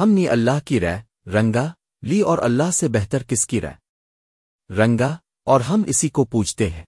ہم نے اللہ کی رہ، رنگا، لی اور اللہ سے بہتر کس کی رہ؟ رنگا، اور ہم اسی کو پوچھتے ہیں۔